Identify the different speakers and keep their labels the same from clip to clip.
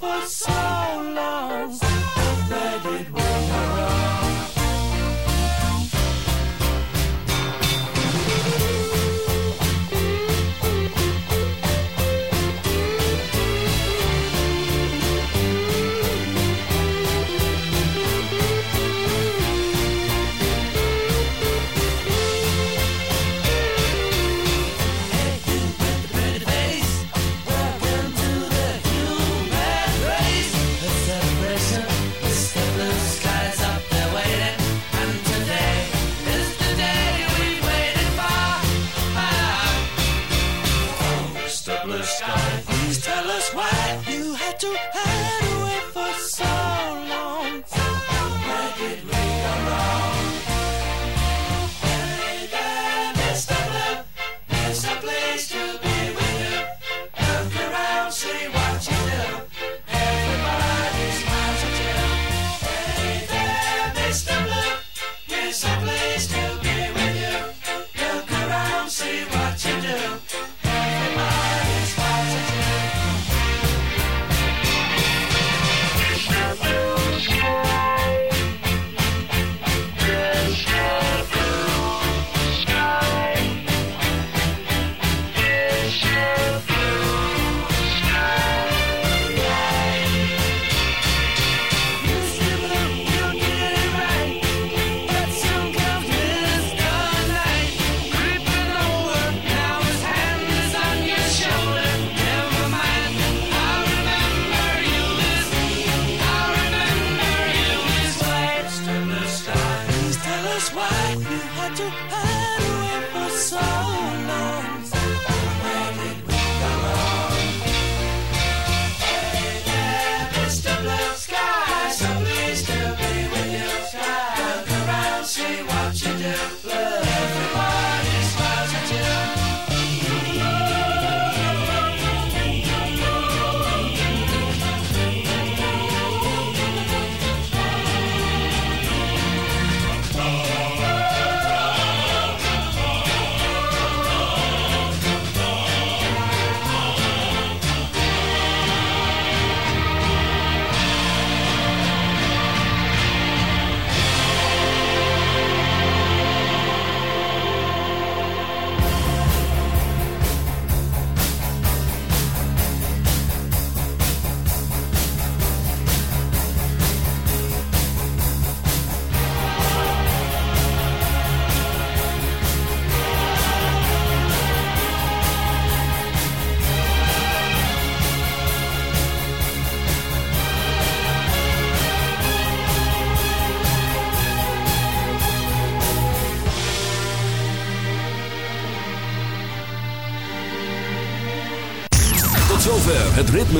Speaker 1: for so long.
Speaker 2: song.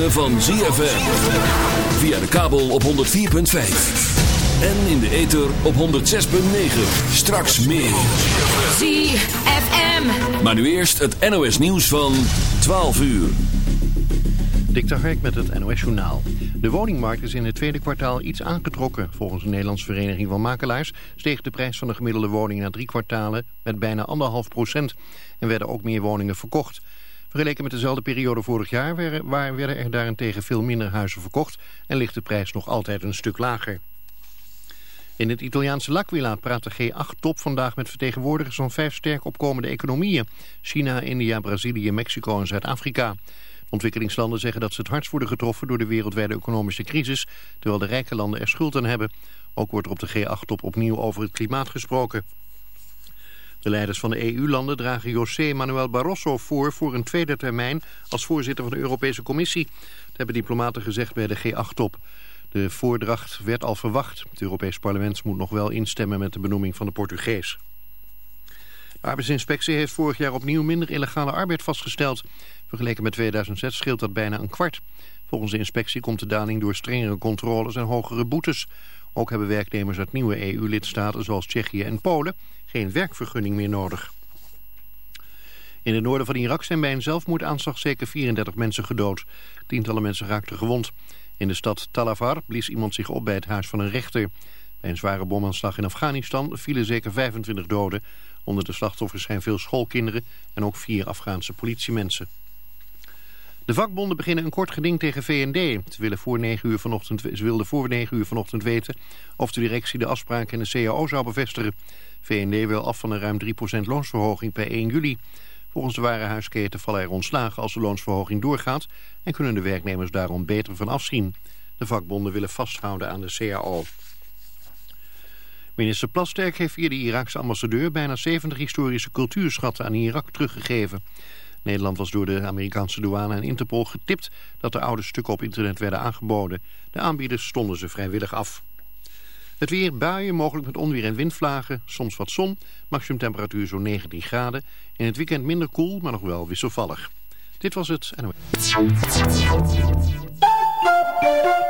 Speaker 2: Ritme van ZFM. Via de kabel op 104.5. En in de ether op 106.9. Straks meer.
Speaker 3: ZFM.
Speaker 2: Maar nu eerst het NOS nieuws van 12 uur.
Speaker 4: Dik Hark met het NOS Journaal. De woningmarkt is in het tweede kwartaal iets aangetrokken. Volgens de Nederlandse Vereniging van Makelaars steeg de prijs van de gemiddelde woning na drie kwartalen met bijna anderhalf procent. En werden ook meer woningen verkocht. Vergeleken met dezelfde periode vorig jaar werden, waar werden er daarentegen veel minder huizen verkocht en ligt de prijs nog altijd een stuk lager. In het Italiaanse L'Aquila praat de G8-top vandaag met vertegenwoordigers van vijf sterk opkomende economieën. China, India, Brazilië, Mexico en Zuid-Afrika. Ontwikkelingslanden zeggen dat ze het hardst worden getroffen door de wereldwijde economische crisis, terwijl de rijke landen er schuld aan hebben. Ook wordt er op de G8-top opnieuw over het klimaat gesproken. De leiders van de EU-landen dragen José Manuel Barroso voor voor een tweede termijn als voorzitter van de Europese Commissie. Dat hebben diplomaten gezegd bij de G8-top. De voordracht werd al verwacht. Het Europees Parlement moet nog wel instemmen met de benoeming van de Portugees. De arbeidsinspectie heeft vorig jaar opnieuw minder illegale arbeid vastgesteld. Vergeleken met 2006 scheelt dat bijna een kwart. Volgens de inspectie komt de daling door strengere controles en hogere boetes. Ook hebben werknemers uit nieuwe EU-lidstaten zoals Tsjechië en Polen geen werkvergunning meer nodig. In het noorden van Irak zijn bij een zelfmoordaanslag zeker 34 mensen gedood. Tientallen mensen raakten gewond. In de stad Talavar blies iemand zich op bij het huis van een rechter. Bij een zware bomaanslag in Afghanistan vielen zeker 25 doden. Onder de slachtoffers zijn veel schoolkinderen en ook vier Afghaanse politiemensen. De vakbonden beginnen een kort geding tegen VND. Ze, willen voor 9 uur vanochtend, wilden voor 9 uur vanochtend weten of de directie de afspraken in de CAO zou bevestigen. VND wil af van een ruim 3% loonsverhoging per 1 juli. Volgens de warenhuisketen vallen er ontslagen als de loonsverhoging doorgaat... en kunnen de werknemers daarom beter van afzien. De vakbonden willen vasthouden aan de CAO. Minister Plasterk heeft via de Iraakse ambassadeur... bijna 70 historische cultuurschatten aan Irak teruggegeven. Nederland was door de Amerikaanse douane en Interpol getipt... dat de oude stukken op internet werden aangeboden. De aanbieders stonden ze vrijwillig af. Het weer, buien, mogelijk met onweer en windvlagen, soms wat zon. Maximum temperatuur zo'n 19 graden. In het weekend minder koel, maar nog wel wisselvallig. Dit was het.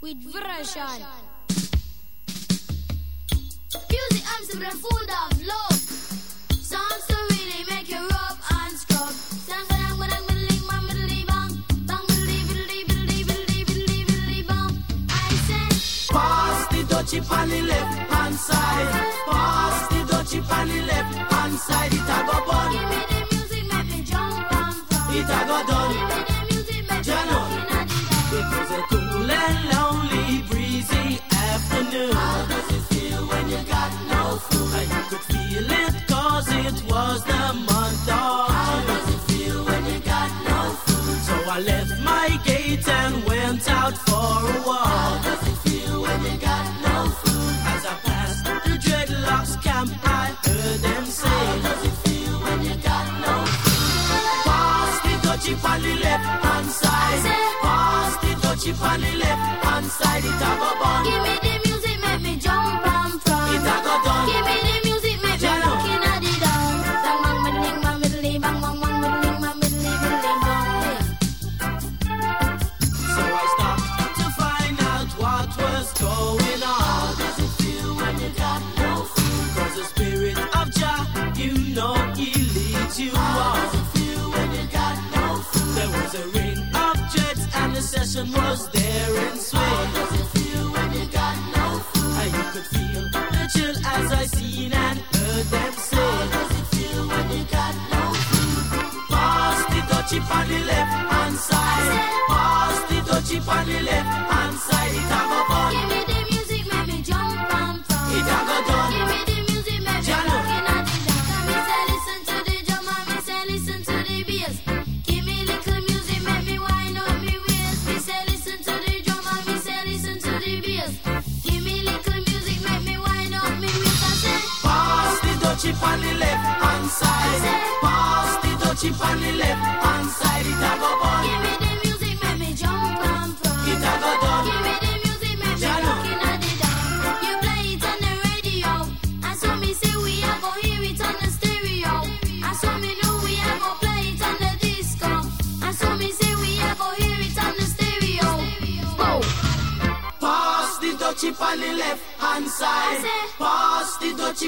Speaker 5: with Virashan. Music arms a full of love. Sounds to really make you rub and scrub.
Speaker 6: Pass on the left hand side. Pass the dutchie on the left hand side. It a go for a walk. How does it feel when you got no food? As I passed the dreadlocks camp, I heard them say, How does it feel when you got no food? Pass the on the left hand side. Pass the dutchie on the left hand side. It a bun.
Speaker 5: Give me
Speaker 6: nobody left.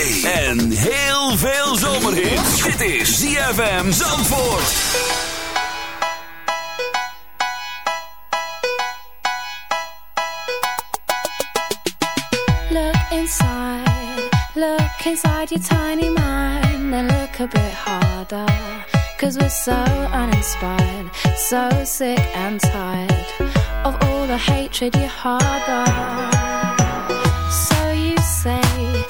Speaker 1: zee en heel veel zomerhit. Dit is ZFM Zandvoort.
Speaker 3: Look inside, look inside your tiny mind. and look a bit harder, cause we're so uninspired. So sick and tired of all the hatred you harbor. So you say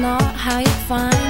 Speaker 3: not how you find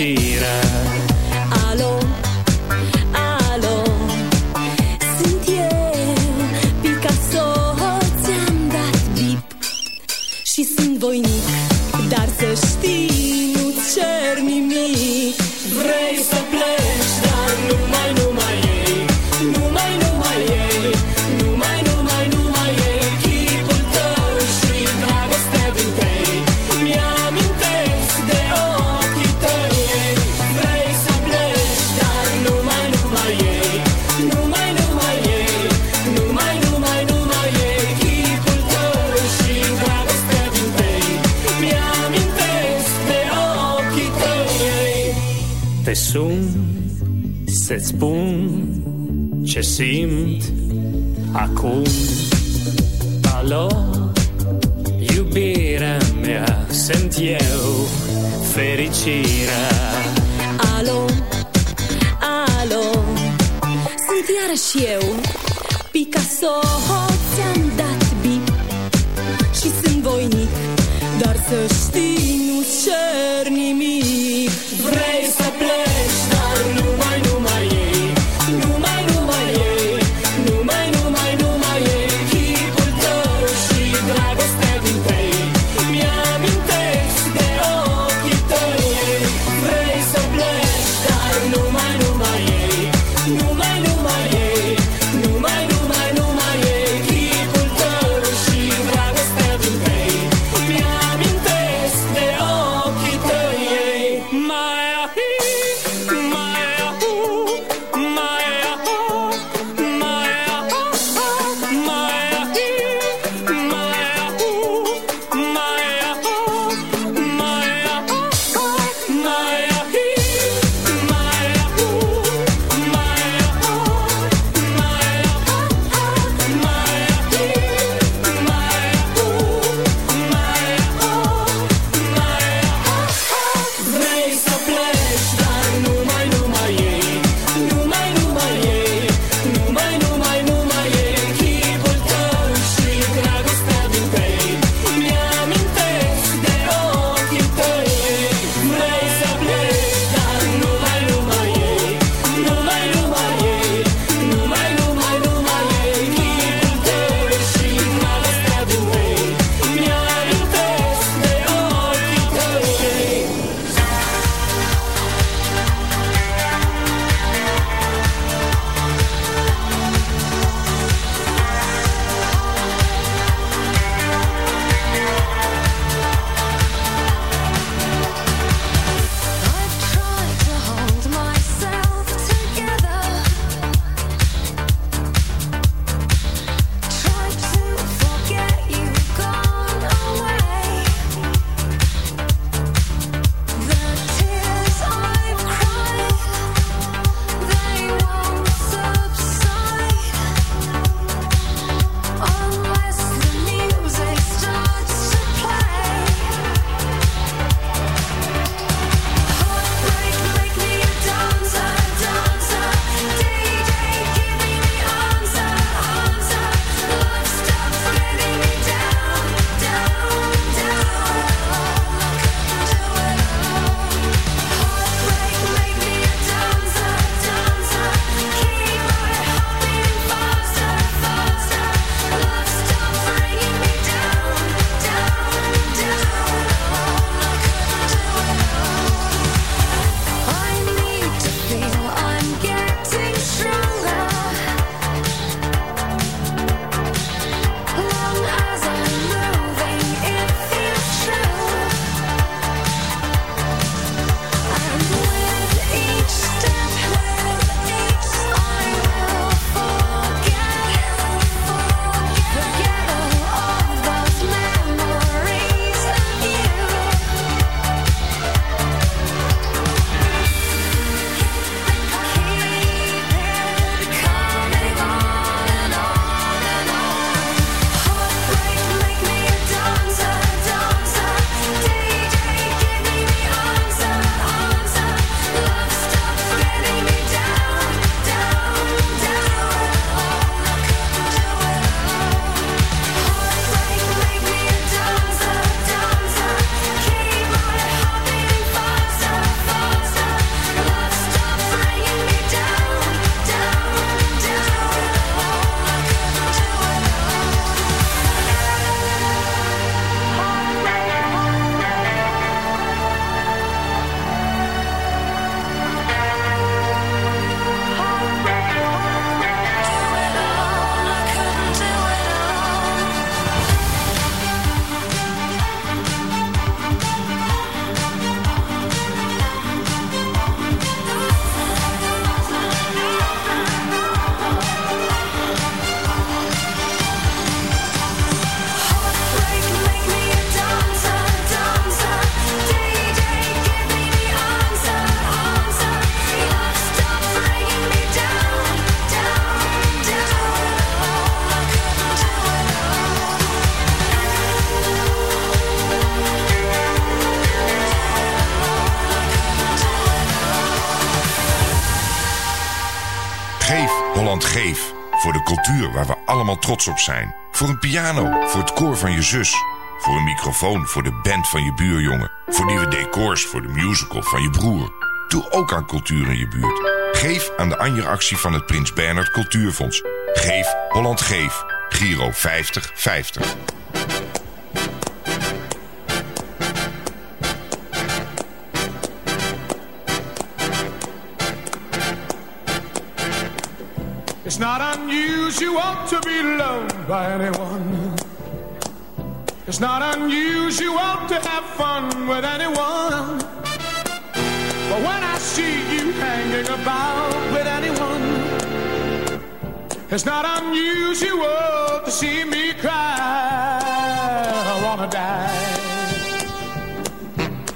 Speaker 7: mentira Acum, alo, iubirea mea, sunt eu, fericirea.
Speaker 8: Allemaal trots op zijn. Voor een piano, voor het koor van je zus. Voor een microfoon, voor de band van je buurjongen. Voor nieuwe decors, voor de musical van je broer. Doe ook aan cultuur in je buurt. Geef aan de Anja-actie van het Prins Bernhard Cultuurfonds. Geef Holland Geef. Giro 5050.
Speaker 9: It's not to be loved by anyone. It's not unusual to have fun with anyone. But when I see you hanging about with anyone, it's not unusual to see me cry. I wanna die.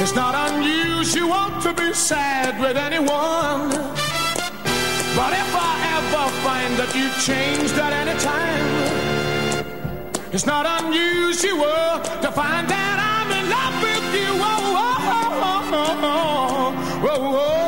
Speaker 9: It's not unusual to be sad with anyone. But if I ever find that you've changed at any time, it's not unusual to find that I'm in love with you. Whoa, whoa, whoa, whoa, whoa, whoa,